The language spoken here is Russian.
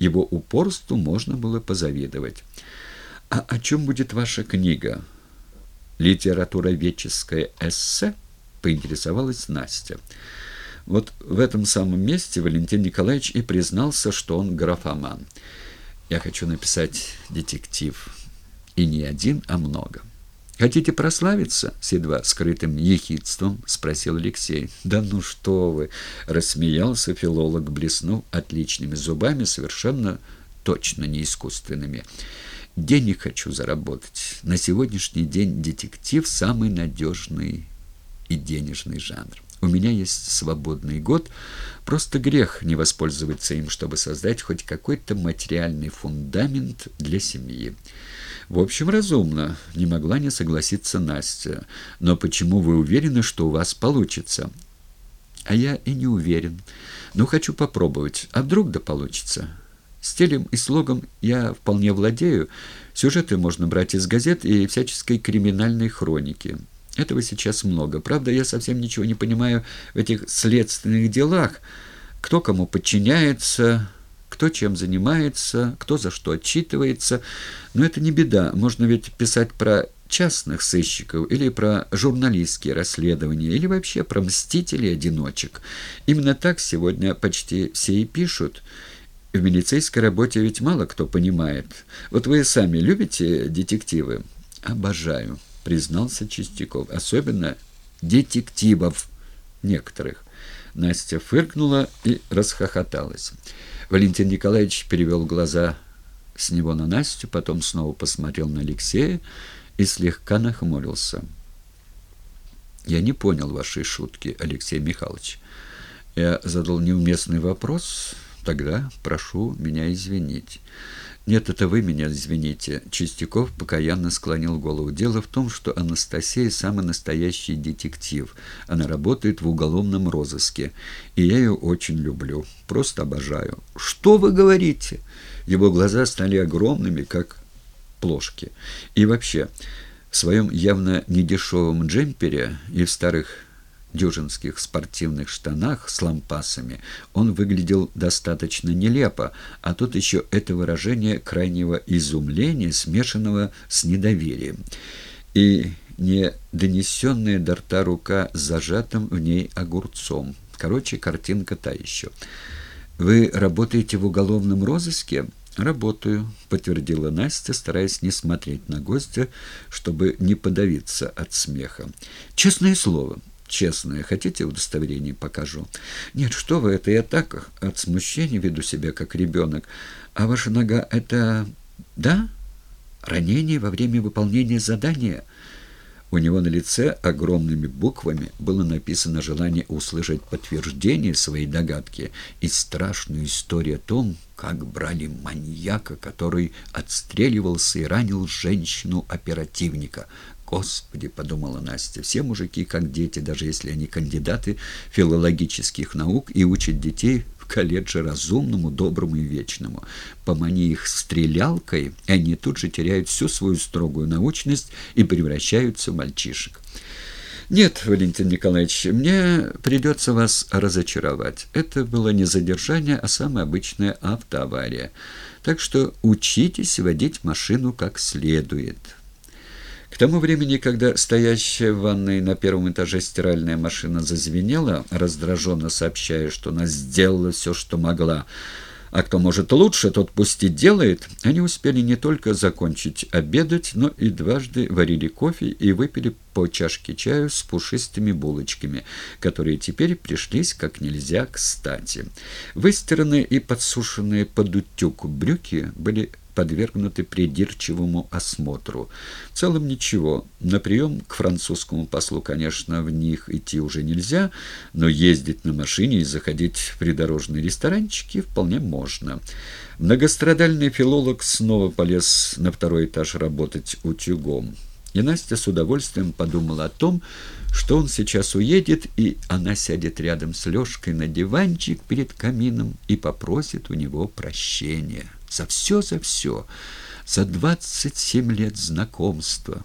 Его упорству можно было позавидовать. «А о чем будет ваша книга?» «Литературоведческое эссе?» — поинтересовалась Настя. Вот в этом самом месте Валентин Николаевич и признался, что он графоман. «Я хочу написать детектив. И не один, а много». «Хотите прославиться?» — с едва скрытым ехидством спросил Алексей. «Да ну что вы!» — рассмеялся филолог, блеснув отличными зубами, совершенно точно не искусственными. «Денег хочу заработать. На сегодняшний день детектив — самый надежный и денежный жанр. У меня есть свободный год, просто грех не воспользоваться им, чтобы создать хоть какой-то материальный фундамент для семьи». В общем, разумно. Не могла не согласиться Настя. Но почему вы уверены, что у вас получится? А я и не уверен. Но хочу попробовать. А вдруг да получится? Стилем и слогом я вполне владею. Сюжеты можно брать из газет и всяческой криминальной хроники. Этого сейчас много. Правда, я совсем ничего не понимаю в этих следственных делах. Кто кому подчиняется кто чем занимается, кто за что отчитывается. Но это не беда, можно ведь писать про частных сыщиков или про журналистские расследования, или вообще про мстителей-одиночек. Именно так сегодня почти все и пишут. В милицейской работе ведь мало кто понимает. Вот вы сами любите детективы? Обожаю, признался Чистяков. Особенно детективов некоторых. Настя фыркнула и расхохоталась. Валентин Николаевич перевел глаза с него на Настю, потом снова посмотрел на Алексея и слегка нахмурился. «Я не понял вашей шутки, Алексей Михайлович. Я задал неуместный вопрос, тогда прошу меня извинить». «Нет, это вы меня извините». Чистяков покаянно склонил голову. «Дело в том, что Анастасия самый настоящий детектив. Она работает в уголовном розыске. И я ее очень люблю. Просто обожаю». «Что вы говорите?» Его глаза стали огромными, как плошки. И вообще, в своем явно недешевом джемпере и в старых дюжинских спортивных штанах с лампасами он выглядел достаточно нелепо, а тут еще это выражение крайнего изумления, смешанного с недоверием. И не донесенная до рта рука с зажатым в ней огурцом. Короче, картинка та еще. «Вы работаете в уголовном розыске?» «Работаю», — подтвердила Настя, стараясь не смотреть на гостя, чтобы не подавиться от смеха. «Честное слово» честное. Хотите удостоверение покажу? Нет, что вы, это я так от смущения веду себя, как ребенок. А ваша нога — это... да? Ранение во время выполнения задания?» У него на лице огромными буквами было написано желание услышать подтверждение своей догадки и страшную историю о том, как брали маньяка, который отстреливался и ранил женщину-оперативника. «Господи!» — подумала Настя. «Все мужики как дети, даже если они кандидаты филологических наук и учат детей колледже разумному, доброму и вечному. Помани их стрелялкой, и они тут же теряют всю свою строгую научность и превращаются в мальчишек». «Нет, Валентин Николаевич, мне придется вас разочаровать. Это было не задержание, а самая обычная автоавария. Так что учитесь водить машину как следует». К тому времени, когда стоящая в ванной на первом этаже стиральная машина зазвенела, раздраженно сообщая, что она сделала все, что могла, а кто может лучше, тот пусть и делает, они успели не только закончить обедать, но и дважды варили кофе и выпили по чашке чаю с пушистыми булочками, которые теперь пришлись как нельзя кстати. Выстиранные и подсушенные под утюг брюки были подвергнуты придирчивому осмотру. В целом ничего. На прием к французскому послу, конечно, в них идти уже нельзя, но ездить на машине и заходить в придорожные ресторанчики вполне можно. Многострадальный филолог снова полез на второй этаж работать утюгом. И Настя с удовольствием подумала о том, что он сейчас уедет, и она сядет рядом с Лёшкой на диванчик перед камином и попросит у него прощения. За все, за все, за двадцать семь лет знакомства.